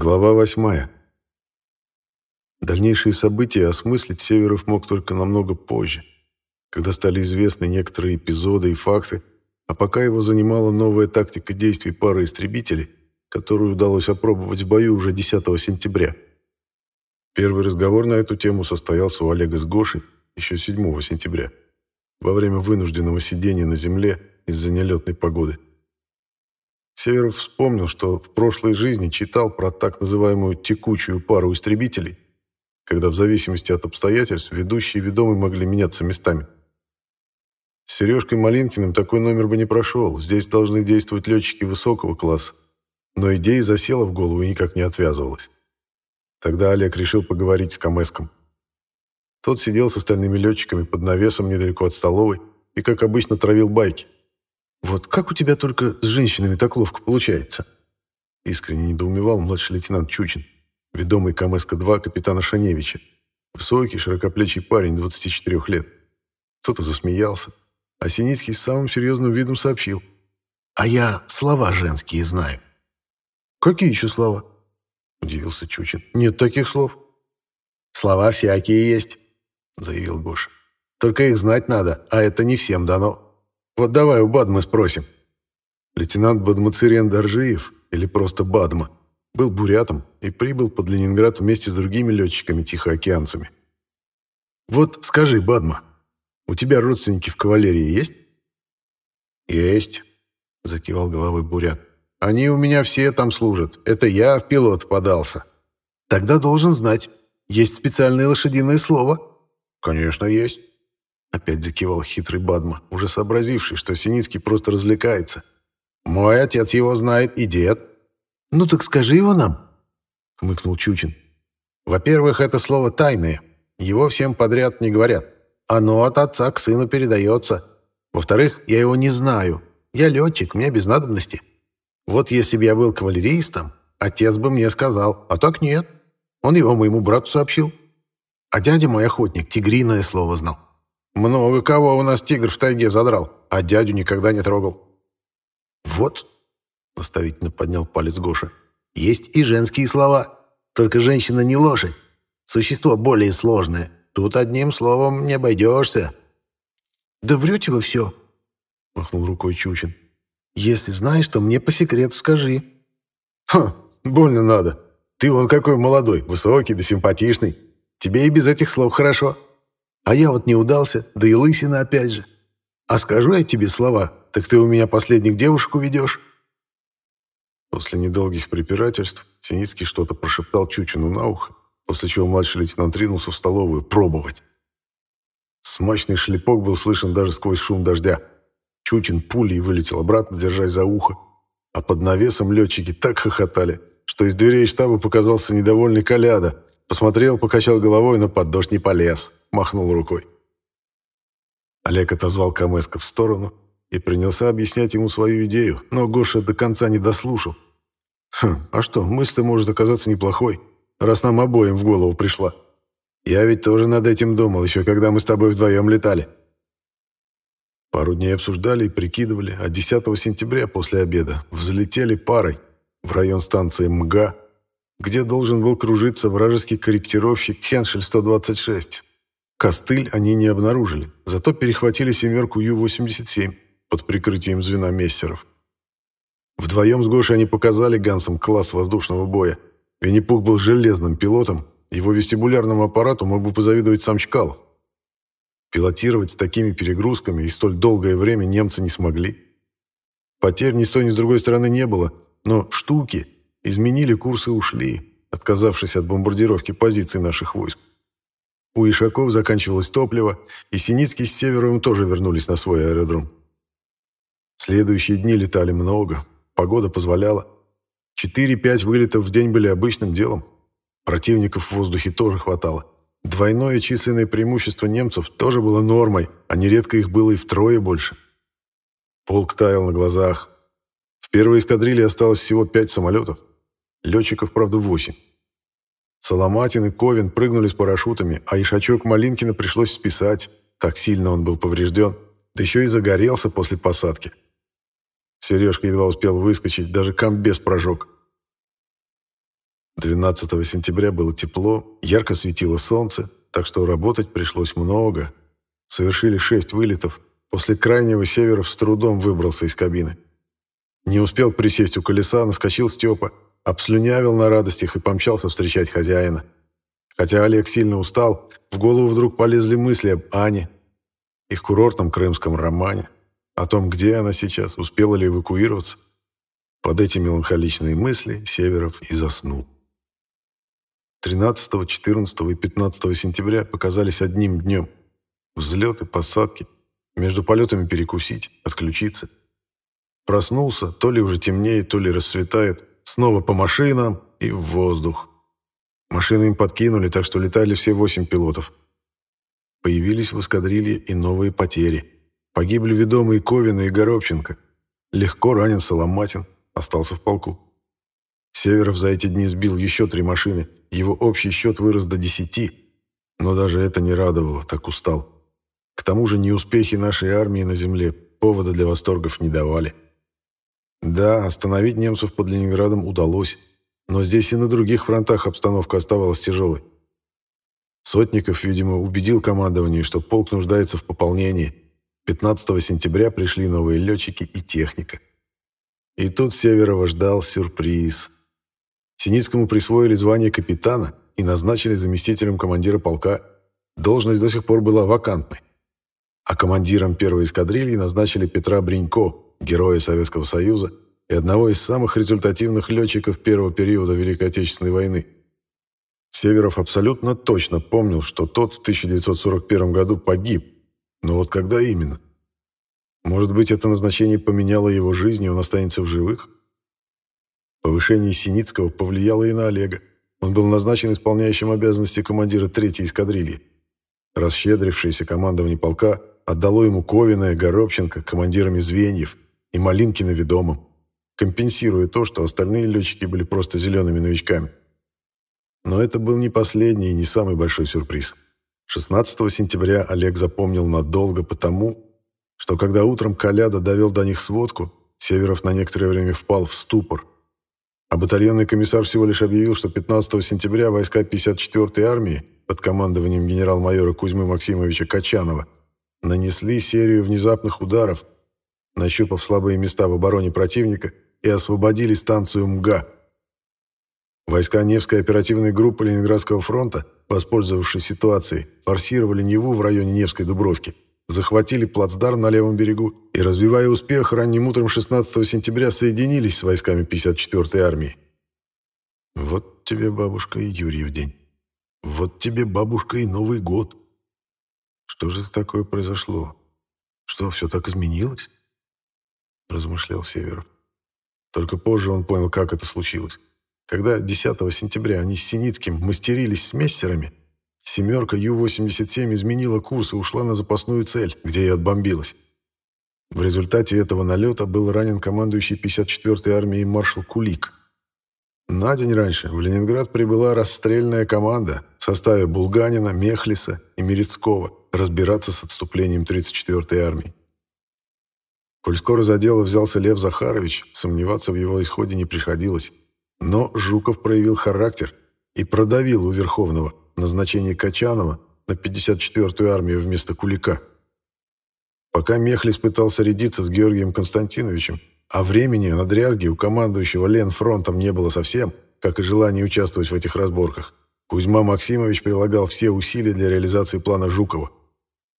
Глава восьмая. Дальнейшие события осмыслить Северов мог только намного позже, когда стали известны некоторые эпизоды и факты, а пока его занимала новая тактика действий пары истребителей, которую удалось опробовать в бою уже 10 сентября. Первый разговор на эту тему состоялся у Олега с Гошей еще 7 сентября, во время вынужденного сидения на земле из-за нелетной погоды. Северов вспомнил, что в прошлой жизни читал про так называемую «текучую пару истребителей», когда в зависимости от обстоятельств ведущий и ведомый могли меняться местами. С Сережкой Малинкиным такой номер бы не прошел, здесь должны действовать летчики высокого класса, но идея засела в голову и никак не отвязывалась. Тогда Олег решил поговорить с Камеском. Тот сидел с остальными летчиками под навесом недалеко от столовой и, как обычно, травил байки. «Вот как у тебя только с женщинами так ловко получается?» Искренне недоумевал младший лейтенант Чучин, ведомый КМСК-2 капитана Шаневича. Высокий, широкоплечий парень, 24 лет. Кто-то засмеялся, а Синицкий с самым серьезным видом сообщил. «А я слова женские знаю». «Какие еще слова?» – удивился Чучин. «Нет таких слов». «Слова всякие есть», – заявил Гоша. «Только их знать надо, а это не всем дано». Вот давай у Бадмы спросим. Лейтенант Бадмацирен Доржиев, или просто Бадма, был бурятом и прибыл под Ленинград вместе с другими летчиками-тихоокеанцами. Вот скажи, Бадма, у тебя родственники в кавалерии есть? Есть, закивал головой бурят. Они у меня все там служат. Это я в пилот подался. Тогда должен знать, есть специальное лошадиное слово? Конечно, есть. Опять закивал хитрый Бадма, уже сообразивший, что Синицкий просто развлекается. «Мой отец его знает и дед». «Ну так скажи его нам», — хмыкнул Чучин. «Во-первых, это слово тайное. Его всем подряд не говорят. Оно от отца к сыну передается. Во-вторых, я его не знаю. Я летчик, мне без надобности. Вот если бы я был кавалеристом, отец бы мне сказал, а так нет. Он его моему брату сообщил. А дядя мой охотник тигриное слово знал. Много кого у нас тигр в тайге задрал, а дядю никогда не трогал. Вот, наставительно поднял палец Гоша, есть и женские слова. Только женщина не лошадь. Существо более сложное. Тут одним словом не обойдешься. Да врете вы все, махнул рукой Чучин. Если знаешь, то мне по секрету скажи. Ха, больно надо. Ты вон какой молодой, высокий да симпатичный. Тебе и без этих слов хорошо. А я вот не удался, да и лысина опять же. А скажу я тебе слова, так ты у меня последних девушек уведешь». После недолгих препирательств Синицкий что-то прошептал Чучину на ухо, после чего младший лейтенант ринулся в столовую пробовать. Смачный шлепок был слышен даже сквозь шум дождя. Чучин пулей вылетел обратно, держась за ухо. А под навесом летчики так хохотали, что из дверей штаба показался недовольный Коляда. Посмотрел, покачал головой, но под дождь не полез махнул рукой. Олег отозвал Камеска в сторону и принялся объяснять ему свою идею, но Гоша до конца не дослушал. «Хм, а что, мысль может оказаться неплохой, раз нам обоим в голову пришла. Я ведь тоже над этим думал, еще когда мы с тобой вдвоем летали». Пару дней обсуждали и прикидывали, а 10 сентября после обеда взлетели парой в район станции МГА, где должен был кружиться вражеский корректировщик Хеншель-126, Костыль они не обнаружили, зато перехватили «семерку Ю-87» под прикрытием звена мессеров. Вдвоем с Гошей они показали Гансам класс воздушного боя. Винни-Пух был железным пилотом, его вестибулярному аппарату мог бы позавидовать сам Чкалов. Пилотировать с такими перегрузками и столь долгое время немцы не смогли. Потерь ни с той, ни с другой стороны не было, но штуки изменили курс и ушли, отказавшись от бомбардировки позиций наших войск. У Ишаков заканчивалось топливо, и Синицкий с Северовым тоже вернулись на свой аэродром. Следующие дни летали много, погода позволяла. 4-5 вылетов в день были обычным делом. Противников в воздухе тоже хватало. Двойное численное преимущество немцев тоже было нормой, а нередко их было и втрое больше. Полк таял на глазах. В первой эскадрилье осталось всего пять самолетов. Летчиков, правда, восемь. Соломатин и Ковин прыгнули с парашютами, а Ишачок Малинкина пришлось списать, так сильно он был поврежден, да еще и загорелся после посадки. Сережка едва успел выскочить, даже комбез прожег. 12 сентября было тепло, ярко светило солнце, так что работать пришлось много. Совершили шесть вылетов. После крайнего Северов с трудом выбрался из кабины. Не успел присесть у колеса, наскочил Степа, обслюнявил на радостях и помчался встречать хозяина. Хотя Олег сильно устал, в голову вдруг полезли мысли об Ане, их курортном крымском романе, о том, где она сейчас, успела ли эвакуироваться. Под эти меланхоличные мысли Северов и заснул. 13, 14 и 15 сентября показались одним днем. Взлеты, посадки, между полетами перекусить, отключиться. Проснулся, то ли уже темнеет, то ли рассветает, снова по машинам и в воздух. Машины им подкинули, так что летали все восемь пилотов. Появились в эскадрилье и новые потери. Погибли ведомые Ковина и Горобченко. Легко ранен Соломатин, остался в полку. Северов за эти дни сбил еще три машины, его общий счет вырос до десяти, но даже это не радовало, так устал. К тому же неуспехи нашей армии на земле повода для восторгов не давали. Да, остановить немцев под Ленинградом удалось, но здесь и на других фронтах обстановка оставалась тяжелой. Сотников, видимо, убедил командование, что полк нуждается в пополнении. 15 сентября пришли новые летчики и техника. И тут Северова ждал сюрприз. Синицкому присвоили звание капитана и назначили заместителем командира полка. Должность до сих пор была вакантной. А командиром первой эскадрильи назначили Петра Бринько, героя Советского Союза, и одного из самых результативных летчиков первого периода Великой Отечественной войны. Северов абсолютно точно помнил, что тот в 1941 году погиб, но вот когда именно? Может быть, это назначение поменяло его жизнь, и он останется в живых? Повышение Синицкого повлияло и на Олега. Он был назначен исполняющим обязанности командира третьей эскадрильи. Расщедрившееся командование полка отдало ему Ковина и Горобченко командирами звеньев и Малинкина ведомым компенсируя то, что остальные летчики были просто зелеными новичками. Но это был не последний и не самый большой сюрприз. 16 сентября Олег запомнил надолго потому, что когда утром Коляда довел до них сводку, Северов на некоторое время впал в ступор. А батальонный комиссар всего лишь объявил, что 15 сентября войска 54-й армии под командованием генерал-майора Кузьмы Максимовича Качанова нанесли серию внезапных ударов, нащупав слабые места в обороне противника – и освободили станцию МГА. Войска Невской оперативной группы Ленинградского фронта, воспользовавшись ситуацией, форсировали Неву в районе Невской Дубровки, захватили плацдарм на левом берегу и, развивая успех, ранним утром 16 сентября соединились с войсками 54-й армии. Вот тебе бабушка и Юрьев день. Вот тебе бабушка и Новый год. Что же такое произошло? Что, все так изменилось? Размышлял Северов. Только позже он понял, как это случилось. Когда 10 сентября они с Синицким мастерились с мессерами, «семерка Ю-87» изменила курс и ушла на запасную цель, где и отбомбилась. В результате этого налета был ранен командующий 54-й армией маршал Кулик. На день раньше в Ленинград прибыла расстрельная команда в составе Булганина, Мехлиса и Мерецкого разбираться с отступлением 34-й армии. Коль скоро за дело взялся Лев Захарович, сомневаться в его исходе не приходилось. Но Жуков проявил характер и продавил у Верховного назначение Качанова на 54-ю армию вместо Кулика. Пока Мехлис пытался рядиться с Георгием Константиновичем, а времени на дрязги у командующего Ленфронтом не было совсем, как и желание участвовать в этих разборках, Кузьма Максимович прилагал все усилия для реализации плана Жукова.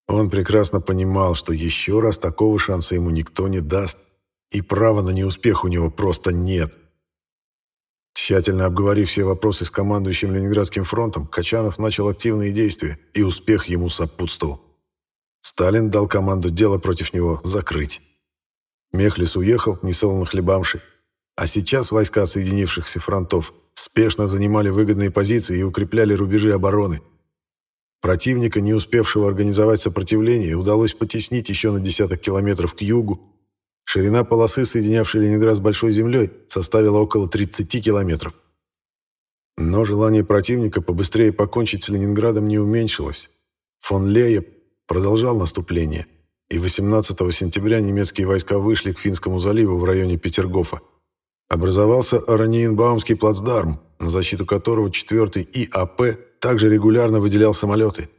Он прекрасно понимал, что еще раз такого шанса ему никто не даст, и права на неуспех у него просто нет. Тщательно обговорив все вопросы с командующим Ленинградским фронтом, Качанов начал активные действия, и успех ему сопутствовал. Сталин дал команду дело против него закрыть. Мехлис уехал, несолоно хлебамши, а сейчас войска соединившихся фронтов спешно занимали выгодные позиции и укрепляли рубежи обороны – Противника, не успевшего организовать сопротивление, удалось потеснить еще на десяток километров к югу. Ширина полосы, соединявшей Ленинград с Большой землей, составила около 30 километров. Но желание противника побыстрее покончить с Ленинградом не уменьшилось. Фон Лея продолжал наступление, и 18 сентября немецкие войска вышли к Финскому заливу в районе Петергофа. Образовался Ораниенбаумский плацдарм, на защиту которого 4-й ИАП также регулярно выделял самолеты.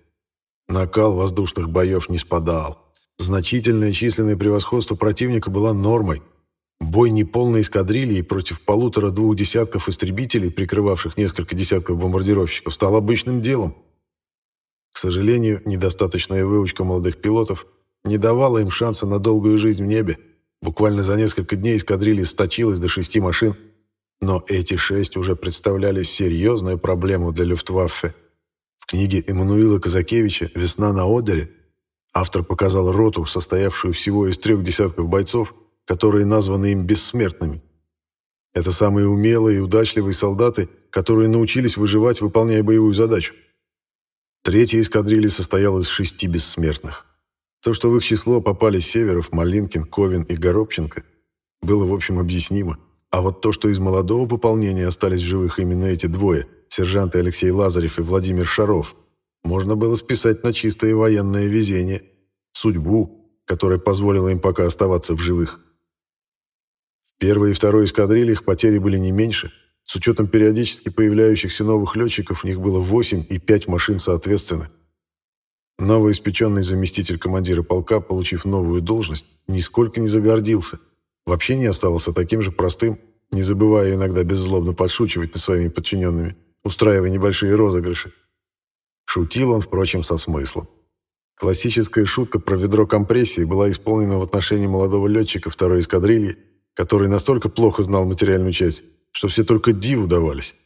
Накал воздушных боев не спадал. Значительное численное превосходство противника было нормой. Бой неполной эскадрильи против полутора-двух десятков истребителей, прикрывавших несколько десятков бомбардировщиков, стал обычным делом. К сожалению, недостаточная выучка молодых пилотов не давала им шанса на долгую жизнь в небе. Буквально за несколько дней эскадрилья сточилась до шести машин, но эти шесть уже представляли серьезную проблему для Люфтваффе. В книге Эммануила Казакевича «Весна на Одере» автор показал роту, состоявшую всего из трех десятков бойцов, которые названы им бессмертными. Это самые умелые и удачливые солдаты, которые научились выживать, выполняя боевую задачу. Третья эскадрилья состояла из шести бессмертных. То, что в их число попали Северов, Малинкин, Ковин и Горобченко, было, в общем, объяснимо. А вот то, что из молодого пополнения остались живых именно эти двое, сержанты Алексей Лазарев и Владимир Шаров, можно было списать на чистое военное везение, судьбу, которая позволила им пока оставаться в живых. В первой и второй эскадрильях потери были не меньше. С учетом периодически появляющихся новых летчиков, в них было 8 и 5 машин соответственно. Новоиспеченный заместитель командира полка, получив новую должность, нисколько не загордился. Вообще не оставался таким же простым, не забывая иногда беззлобно подшучивать над своими подчиненными, устраивая небольшие розыгрыши. Шутил он, впрочем, со смыслом. Классическая шутка про ведро компрессии была исполнена в отношении молодого летчика второй эскадрильи, который настолько плохо знал материальную часть, что все только диву давались.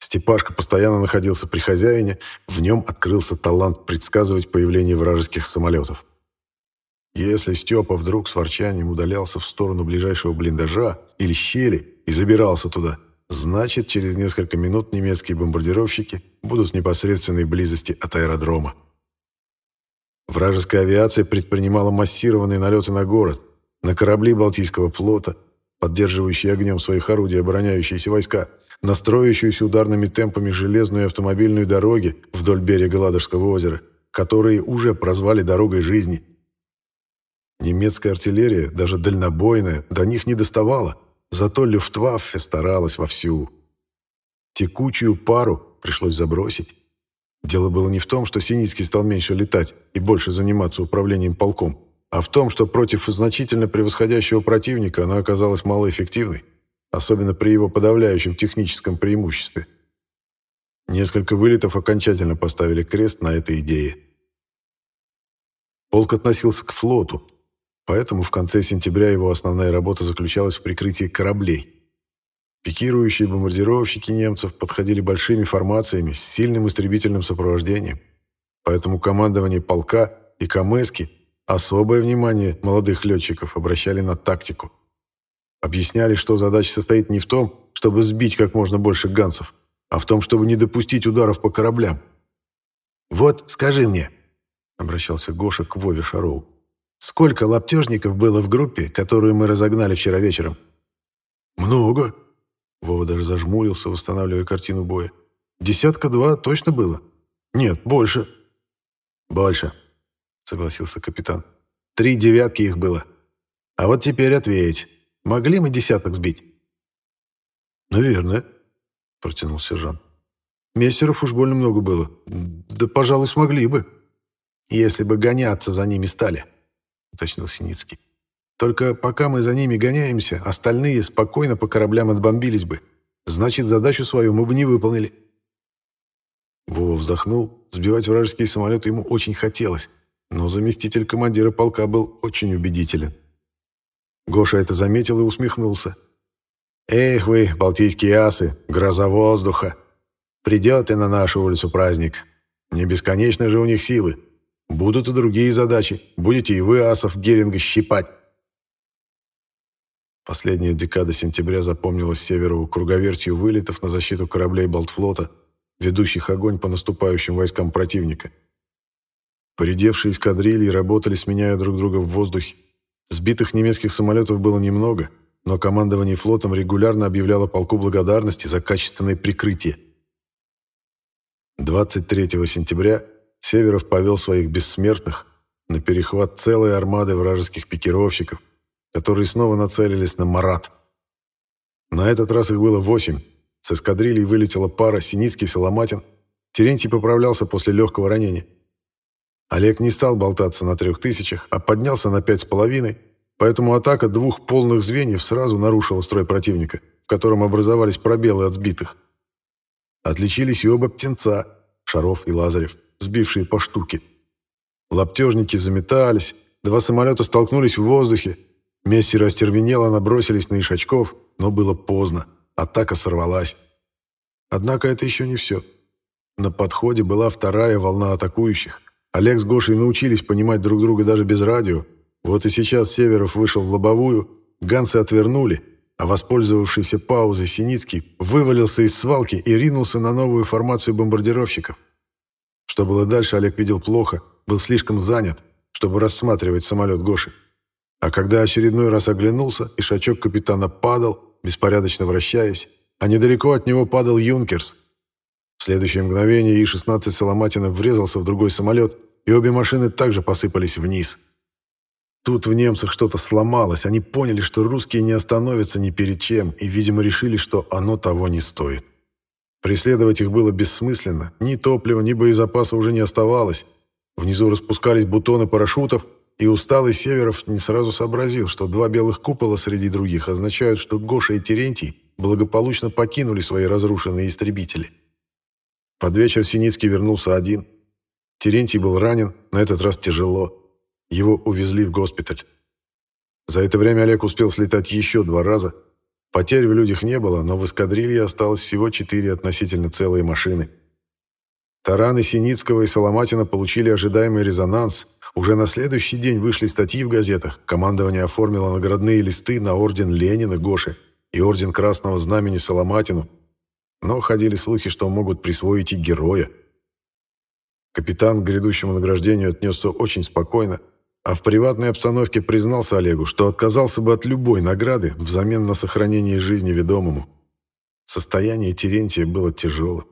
Степашка постоянно находился при хозяине, в нем открылся талант предсказывать появление вражеских самолетов. Если Степа вдруг с ворчанием удалялся в сторону ближайшего блиндажа или щели и забирался туда, значит, через несколько минут немецкие бомбардировщики будут в непосредственной близости от аэродрома. Вражеская авиация предпринимала массированные налеты на город, на корабли Балтийского флота, поддерживающие огнем своих орудий обороняющиеся войска – на строящуюся ударными темпами железную автомобильную дороги вдоль берега Ладожского озера, которые уже прозвали «дорогой жизни». Немецкая артиллерия, даже дальнобойная, до них не доставала, зато Люфтваффе старалась вовсю. Текучую пару пришлось забросить. Дело было не в том, что Синицкий стал меньше летать и больше заниматься управлением полком, а в том, что против значительно превосходящего противника она оказалась малоэффективной особенно при его подавляющем техническом преимуществе. Несколько вылетов окончательно поставили крест на этой идее. Полк относился к флоту, поэтому в конце сентября его основная работа заключалась в прикрытии кораблей. Пикирующие бомбардировщики немцев подходили большими формациями с сильным истребительным сопровождением, поэтому командование полка и Камески особое внимание молодых летчиков обращали на тактику. Объясняли, что задача состоит не в том, чтобы сбить как можно больше гансов, а в том, чтобы не допустить ударов по кораблям. «Вот скажи мне», — обращался Гоша к Вове Шарову, «сколько лаптежников было в группе, которую мы разогнали вчера вечером?» «Много», — Вова даже зажмурился, восстанавливая картину боя. «Десятка-два точно было?» «Нет, больше». «Больше», — согласился капитан. «Три девятки их было. А вот теперь ответь». Могли мы десяток сбить?» «Наверное», — протянул сержант. «Мессеров уж больно много было. Да, пожалуй, смогли бы». «Если бы гоняться за ними стали», — уточнил Синицкий. «Только пока мы за ними гоняемся, остальные спокойно по кораблям отбомбились бы. Значит, задачу свою мы бы не выполнили». Вова вздохнул. Сбивать вражеские самолеты ему очень хотелось, но заместитель командира полка был очень убедителен. Гоша это заметил и усмехнулся. «Эх вы, балтийские асы, гроза воздуха! Придет и на нашу улицу праздник. Не бесконечны же у них силы. Будут и другие задачи. Будете и вы асов Геринга щипать». Последняя декада сентября запомнилась Северову круговертью вылетов на защиту кораблей Балтфлота, ведущих огонь по наступающим войскам противника. Поредевшие эскадрильи работали, сменяя друг друга в воздухе. Сбитых немецких самолетов было немного, но командование флотом регулярно объявляло полку благодарности за качественное прикрытие. 23 сентября Северов повел своих бессмертных на перехват целой армады вражеских пикировщиков, которые снова нацелились на Марат. На этот раз их было восемь. С эскадрильей вылетела пара Синицкий и Соломатин. Терентий поправлялся после легкого ранения. Олег не стал болтаться на трех тысячах, а поднялся на пять с половиной, поэтому атака двух полных звеньев сразу нарушила строй противника, в котором образовались пробелы от сбитых. Отличились и оба птенца, Шаров и Лазарев, сбившие по штуке. Лаптежники заметались, два самолета столкнулись в воздухе, Месси растервенело, набросились на Ишачков, но было поздно, атака сорвалась. Однако это еще не все. На подходе была вторая волна атакующих. Олег с Гошей научились понимать друг друга даже без радио. Вот и сейчас Северов вышел в лобовую, ганцы отвернули, а воспользовавшийся паузой Синицкий вывалился из свалки и ринулся на новую формацию бомбардировщиков. Что было дальше, Олег видел плохо, был слишком занят, чтобы рассматривать самолет Гоши. А когда очередной раз оглянулся, и шачок капитана падал, беспорядочно вращаясь, а недалеко от него падал «Юнкерс», в следующее мгновение И-16 Соломатина врезался в другой самолет, и обе машины также посыпались вниз. Тут в немцах что-то сломалось, они поняли, что русские не остановятся ни перед чем, и, видимо, решили, что оно того не стоит. Преследовать их было бессмысленно, ни топлива, ни боезапаса уже не оставалось. Внизу распускались бутоны парашютов, и усталый Северов не сразу сообразил, что два белых купола среди других означают, что Гоша и Терентий благополучно покинули свои разрушенные истребители. Под вечер Синицкий вернулся один. Терентий был ранен, на этот раз тяжело. Его увезли в госпиталь. За это время Олег успел слетать еще два раза. Потерь в людях не было, но в эскадрилье осталось всего четыре относительно целые машины. Тараны Синицкого и Соломатина получили ожидаемый резонанс. Уже на следующий день вышли статьи в газетах. Командование оформило наградные листы на орден Ленина Гоше и орден Красного Знамени Соломатину, но ходили слухи, что могут присвоить и героя. Капитан к грядущему награждению отнесся очень спокойно, а в приватной обстановке признался Олегу, что отказался бы от любой награды взамен на сохранение жизни ведомому. Состояние Терентия было тяжелым.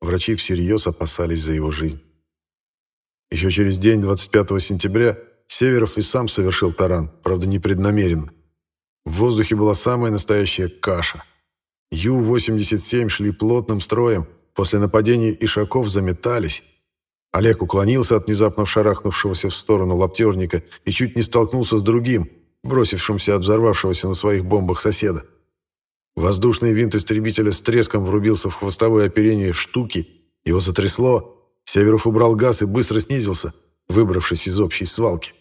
Врачи всерьез опасались за его жизнь. Еще через день, 25 сентября, Северов и сам совершил таран, правда, непреднамеренно. В воздухе была самая настоящая каша – Ю-87 шли плотным строем, после нападения ишаков заметались. Олег уклонился от внезапно шарахнувшегося в сторону лаптежника и чуть не столкнулся с другим, бросившимся от взорвавшегося на своих бомбах соседа. Воздушный винт истребителя с треском врубился в хвостовое оперение штуки, его затрясло, Северов убрал газ и быстро снизился, выбравшись из общей свалки.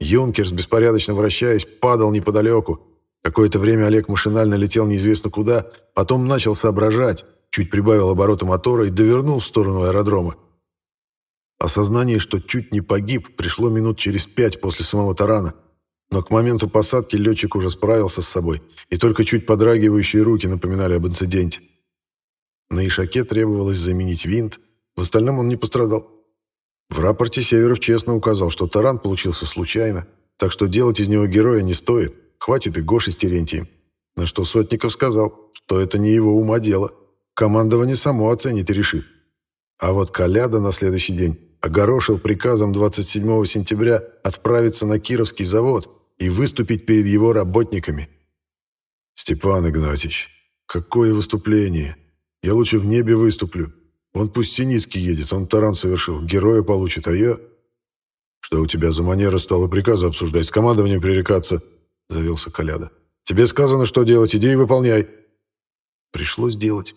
Юнкерс, беспорядочно вращаясь, падал неподалеку, Какое-то время Олег машинально летел неизвестно куда, потом начал соображать, чуть прибавил обороты мотора и довернул в сторону аэродрома. Осознание, что чуть не погиб, пришло минут через пять после самого тарана. Но к моменту посадки летчик уже справился с собой, и только чуть подрагивающие руки напоминали об инциденте. На Ишаке требовалось заменить винт, в остальном он не пострадал. В рапорте Северов честно указал, что таран получился случайно, так что делать из него героя не стоит. Хватит и Гоши с Терентием. На что Сотников сказал, что это не его ума дело. Командование само оценит и решит. А вот Коляда на следующий день огорошил приказом 27 сентября отправиться на Кировский завод и выступить перед его работниками. «Степан Игнатьевич, какое выступление! Я лучше в небе выступлю. Он пусть Синицкий едет, он таран совершил, героя получит, а я...» «Что у тебя за манера стала приказы обсуждать, с командованием пререкаться?» — завелся Коляда. «Тебе сказано, что делать, иди и выполняй». Пришлось делать.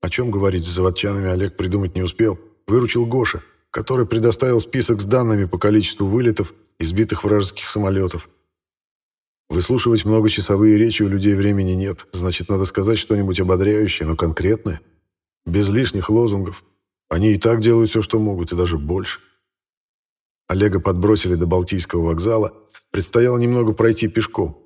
О чем говорить с заводчанами Олег придумать не успел. Выручил Гоша, который предоставил список с данными по количеству вылетов и сбитых вражеских самолетов. Выслушивать многочасовые речи у людей времени нет, значит, надо сказать что-нибудь ободряющее, но конкретное. Без лишних лозунгов. Они и так делают все, что могут, и даже больше. Олега подбросили до Балтийского вокзала, предстояло немного пройти пешком.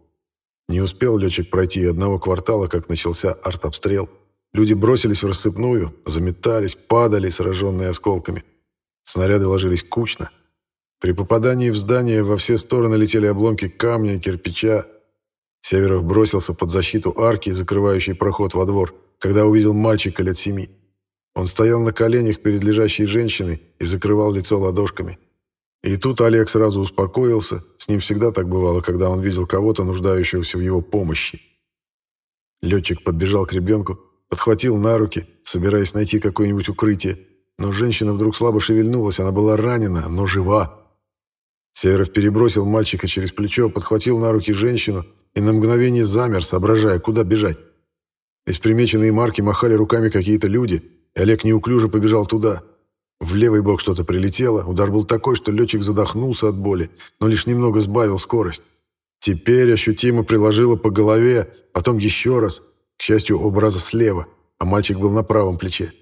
Не успел летчик пройти одного квартала, как начался артобстрел. Люди бросились в рассыпную, заметались, падали, сраженные осколками. Снаряды ложились кучно. При попадании в здание во все стороны летели обломки камня и кирпича. Северов бросился под защиту арки, закрывающей проход во двор, когда увидел мальчика лет семи. Он стоял на коленях перед лежащей женщиной и закрывал лицо ладошками. И тут Олег сразу успокоился, с ним всегда так бывало, когда он видел кого-то, нуждающегося в его помощи. Летчик подбежал к ребенку, подхватил на руки, собираясь найти какое-нибудь укрытие, но женщина вдруг слабо шевельнулась, она была ранена, но жива. Северов перебросил мальчика через плечо, подхватил на руки женщину и на мгновение замер, соображая, куда бежать. Из примеченной марки махали руками какие-то люди, и Олег неуклюже побежал туда. В левый бок что-то прилетело, удар был такой, что летчик задохнулся от боли, но лишь немного сбавил скорость. Теперь ощутимо приложило по голове, потом еще раз, к счастью, образа слева, а мальчик был на правом плече.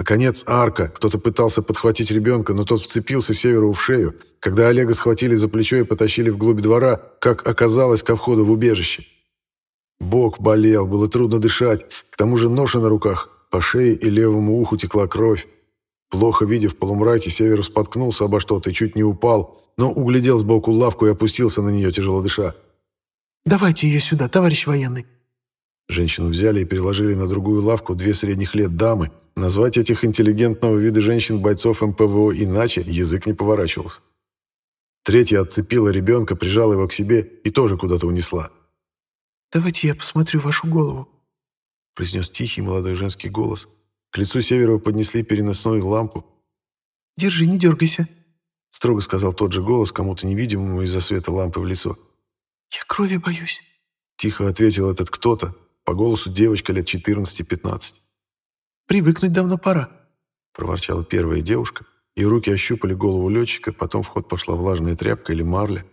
Наконец, арка. Кто-то пытался подхватить ребенка, но тот вцепился Северу в шею. Когда Олега схватили за плечо и потащили вглубь двора, как оказалось, ко входу в убежище. Бок болел, было трудно дышать. К тому же ноша на руках. По шее и левому уху текла кровь. Плохо видя в полумраке, Северу споткнулся обо что-то и чуть не упал, но углядел сбоку лавку и опустился на нее, тяжело дыша. «Давайте ее сюда, товарищ военный!» Женщину взяли и переложили на другую лавку две средних лет дамы. Назвать этих интеллигентного вида женщин бойцов МПВО иначе язык не поворачивался. Третья отцепила ребенка, прижала его к себе и тоже куда-то унесла. «Давайте я посмотрю вашу голову», — произнес тихий молодой женский голос. К лицу Северова поднесли переносную лампу. «Держи, не дергайся», — строго сказал тот же голос кому-то невидимому из-за света лампы в лицо. «Я крови боюсь», — тихо ответил этот кто-то, по голосу девочка лет 14-15. «Привыкнуть давно пора», — проворчала первая девушка, и руки ощупали голову летчика, потом в ход пошла влажная тряпка или марля.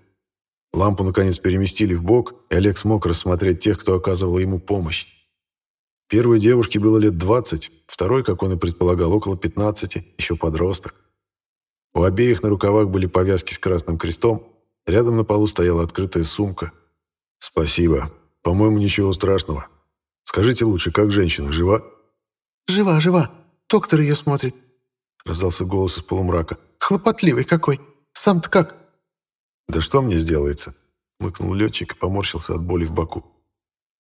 Лампу, наконец, переместили в бок, и Олег смог рассмотреть тех, кто оказывал ему помощь. Первой девушке было лет 20, второй, как он и предполагал, около 15, еще подросток. У обеих на рукавах были повязки с красным крестом, рядом на полу стояла открытая сумка. «Спасибо. По-моему, ничего страшного», Скажите лучше, как женщина, жива?» «Жива, жива. Доктор ее смотрит», — раздался голос из полумрака. «Хлопотливый какой. Сам-то как?» «Да что мне сделается?» — мыкнул летчик и поморщился от боли в боку.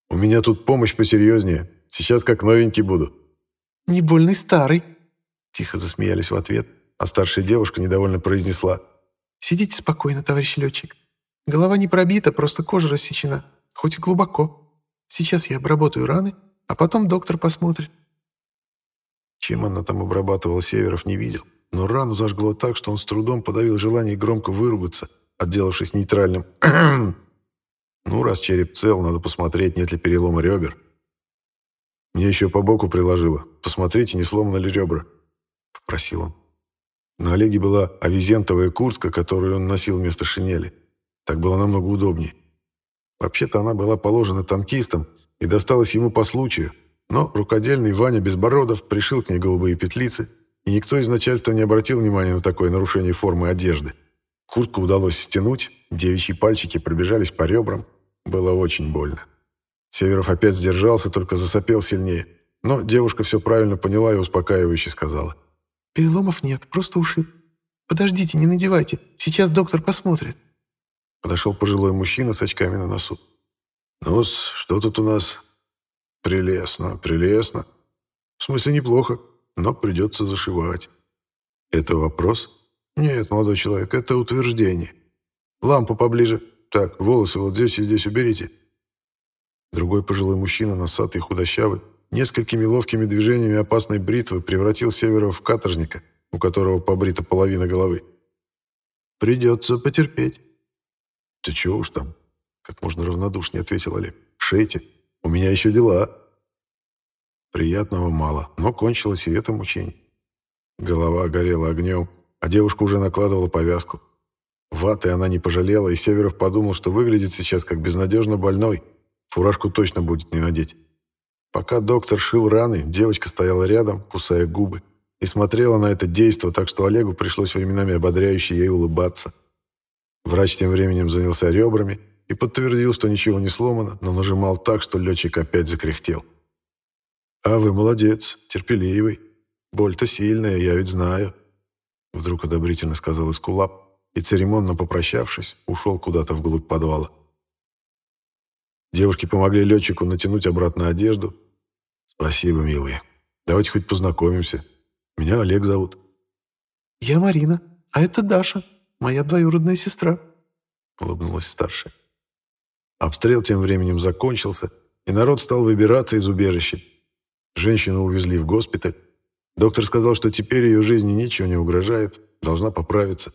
«У меня тут помощь посерьезнее. Сейчас как новенький буду». «Не больный старый», — тихо засмеялись в ответ, а старшая девушка недовольно произнесла. «Сидите спокойно, товарищ летчик. Голова не пробита, просто кожа рассечена, хоть и глубоко». Сейчас я обработаю раны, а потом доктор посмотрит». Чем она там обрабатывала Северов, не видел, но рану зажгло так, что он с трудом подавил желание громко выругаться, отделавшись нейтральным «Ну, раз череп цел, надо посмотреть, нет ли перелома ребер». «Мне еще по боку приложило. Посмотрите, не сломаны ли ребра», — попросил он. На Олеге была авизентовая куртка, которую он носил вместо шинели. Так было намного удобнее. Вообще-то она была положена танкистам и досталась ему по случаю, но рукодельный Ваня Безбородов пришил к ней голубые петлицы, и никто из начальства не обратил внимания на такое нарушение формы одежды. Куртку удалось стянуть, девичьи пальчики пробежались по ребрам. Было очень больно. Северов опять сдержался, только засопел сильнее. Но девушка все правильно поняла и успокаивающе сказала. «Переломов нет, просто ушиб. Подождите, не надевайте, сейчас доктор посмотрит». Подошел пожилой мужчина с очками на носу. ну что тут у нас?» «Прелестно, прелестно. В смысле, неплохо, но придется зашивать». «Это вопрос?» «Нет, молодой человек, это утверждение. Лампу поближе. Так, волосы вот здесь и здесь уберите». Другой пожилой мужчина, носатый и худощавый, несколькими ловкими движениями опасной бритвы превратил Северова в каторжника, у которого побрита половина головы. «Придется потерпеть». «Ты чего уж там?» — как можно равнодушнее ответил Олег. «Шейте, у меня еще дела». Приятного мало, но кончилось и это мучение. Голова горела огнем, а девушка уже накладывала повязку. Ваты она не пожалела, и Северов подумал, что выглядит сейчас как безнадежно больной. Фуражку точно будет не надеть. Пока доктор шил раны, девочка стояла рядом, кусая губы, и смотрела на это действо, так что Олегу пришлось временами ободряюще ей улыбаться. Врач тем временем занялся ребрами и подтвердил, что ничего не сломано, но нажимал так, что летчик опять закряхтел. «А вы молодец, терпеливый. Боль-то сильная, я ведь знаю», — вдруг одобрительно сказал Искулап и, церемонно попрощавшись, ушел куда-то вглубь подвала. Девушки помогли летчику натянуть обратно одежду. «Спасибо, милые. Давайте хоть познакомимся. Меня Олег зовут». «Я Марина, а это Даша», моя двоюродная сестра», — улыбнулась старшая. Обстрел тем временем закончился, и народ стал выбираться из убежища. Женщину увезли в госпиталь. Доктор сказал, что теперь ее жизни ничего не угрожает, должна поправиться.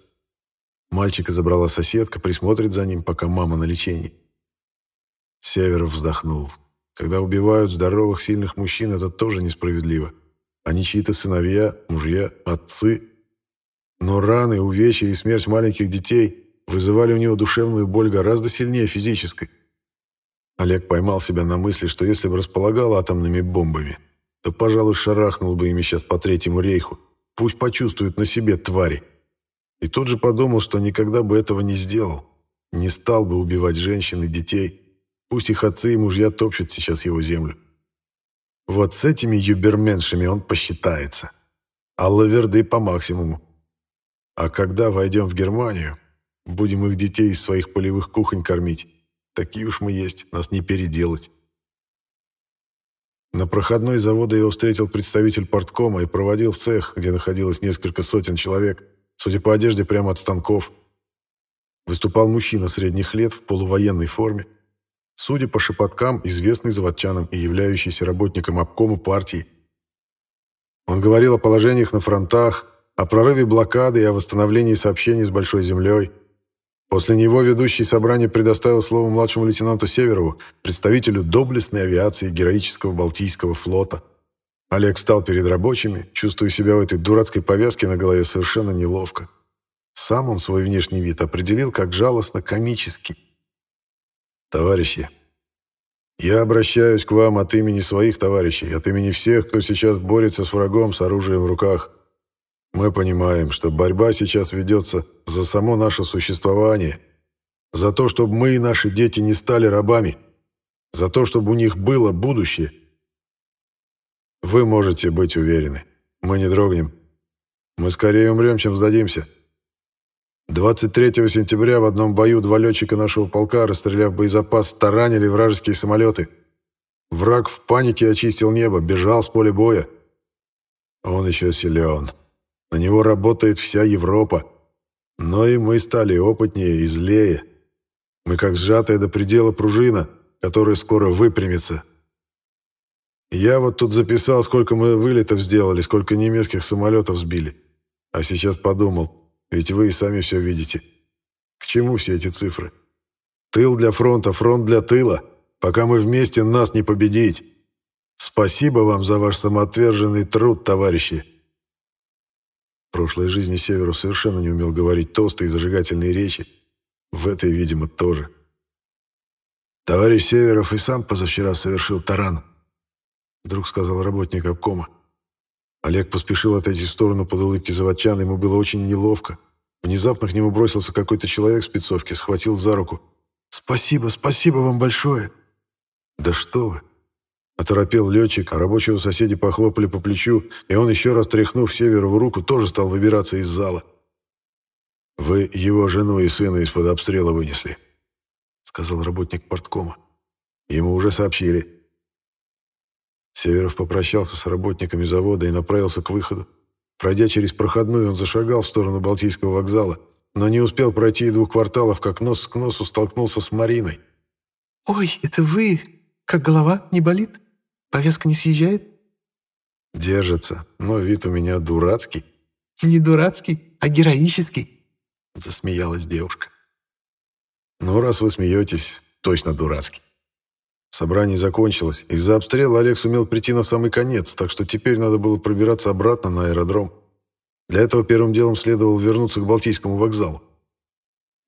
Мальчика забрала соседка, присмотрит за ним, пока мама на лечении. Северов вздохнул. Когда убивают здоровых, сильных мужчин, это тоже несправедливо. Они чьи-то сыновья, мужья, отцы. Но раны, увечья и смерть маленьких детей вызывали у него душевную боль гораздо сильнее физической. Олег поймал себя на мысли, что если бы располагал атомными бомбами, то, пожалуй, шарахнул бы ими сейчас по Третьему рейху. Пусть почувствуют на себе твари. И тут же подумал, что никогда бы этого не сделал. Не стал бы убивать женщин и детей. Пусть их отцы и мужья топчут сейчас его землю. Вот с этими юберменшами он посчитается. А лаверды по максимуму. А когда войдем в Германию, будем их детей из своих полевых кухонь кормить. Такие уж мы есть, нас не переделать. На проходной завода его встретил представитель порткома и проводил в цех, где находилось несколько сотен человек, судя по одежде, прямо от станков. Выступал мужчина средних лет в полувоенной форме, судя по шепоткам, известный заводчанам и являющийся работником обкома партии. Он говорил о положениях на фронтах, о прорыве блокады и о восстановлении сообщений с Большой Землей – После него ведущий собрание предоставил слово младшему лейтенанту Северову, представителю доблестной авиации героического Балтийского флота. Олег встал перед рабочими, чувствуя себя в этой дурацкой повязке на голове совершенно неловко. Сам он свой внешний вид определил как жалостно комический. «Товарищи, я обращаюсь к вам от имени своих товарищей, от имени всех, кто сейчас борется с врагом с оружием в руках. Мы понимаем, что борьба сейчас ведется за само наше существование, за то, чтобы мы и наши дети не стали рабами, за то, чтобы у них было будущее. Вы можете быть уверены, мы не дрогнем. Мы скорее умрем, чем сдадимся. 23 сентября в одном бою два летчика нашего полка, расстреляв боезапас, таранили вражеские самолеты. Враг в панике очистил небо, бежал с поля боя. Он еще силен. На него работает вся Европа. Но и мы стали опытнее и злее. Мы как сжатая до предела пружина, которая скоро выпрямится. Я вот тут записал, сколько мы вылетов сделали, сколько немецких самолетов сбили. А сейчас подумал, ведь вы и сами все видите. К чему все эти цифры? Тыл для фронта, фронт для тыла. Пока мы вместе, нас не победить. Спасибо вам за ваш самоотверженный труд, товарищи. В прошлой жизни Северу совершенно не умел говорить толстые и зажигательные речи. В этой, видимо, тоже. «Товарищ Северов и сам позавчера совершил таран», — вдруг сказал работник обкома. Олег поспешил отойти в сторону под улыбки заводчан, ему было очень неловко. Внезапно к нему бросился какой-то человек в спецовке, схватил за руку. «Спасибо, спасибо вам большое!» «Да что вы!» Оторопел летчик, а рабочего соседи похлопали по плечу, и он, еще раз тряхнув Северову руку, тоже стал выбираться из зала. «Вы его жену и сына из-под обстрела вынесли», — сказал работник порткома. «Ему уже сообщили». Северов попрощался с работниками завода и направился к выходу. Пройдя через проходную, он зашагал в сторону Балтийского вокзала, но не успел пройти и двух кварталов, как нос к носу столкнулся с Мариной. «Ой, это вы? Как голова? Не болит?» Повязка не съезжает? Держится, но вид у меня дурацкий. Не дурацкий, а героический. Засмеялась девушка. Ну, раз вы смеетесь, точно дурацкий. Собрание закончилось. Из-за обстрела Олег сумел прийти на самый конец, так что теперь надо было пробираться обратно на аэродром. Для этого первым делом следовало вернуться к Балтийскому вокзалу.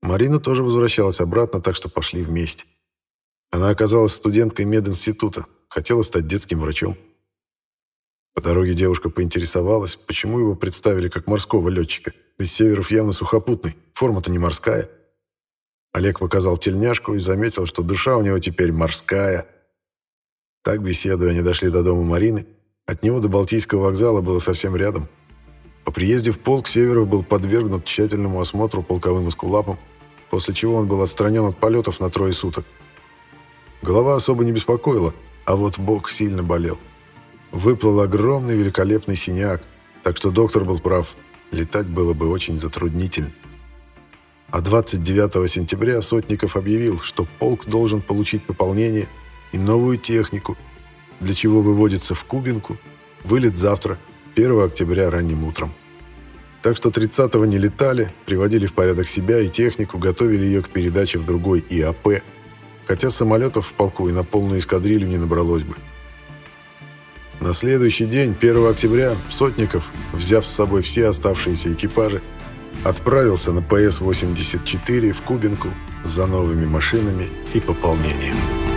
Марина тоже возвращалась обратно, так что пошли вместе. Она оказалась студенткой мединститута, Хотела стать детским врачом. По дороге девушка поинтересовалась, почему его представили как морского летчика, ведь Северов явно сухопутный, форма-то не морская. Олег показал тельняшку и заметил, что душа у него теперь морская. Так, беседуя, они дошли до дома Марины. От него до Балтийского вокзала было совсем рядом. По приезде в полк Северов был подвергнут тщательному осмотру полковым эскулапом, после чего он был отстранен от полетов на трое суток. Голова особо не беспокоила, а вот бок сильно болел. Выплыл огромный великолепный синяк, так что доктор был прав, летать было бы очень затруднительно. А 29 сентября Сотников объявил, что полк должен получить пополнение, и новую технику, для чего выводится в Кубинку, вылет завтра, 1 октября ранним утром. Так что 30-го не летали, приводили в порядок себя и технику, готовили ее к передаче в другой ИАП, хотя самолетов в полку и на полную эскадрилью не набралось бы. На следующий день, 1 октября, Сотников, взяв с собой все оставшиеся экипажи, отправился на ПС-84 в Кубинку за новыми машинами и пополнением.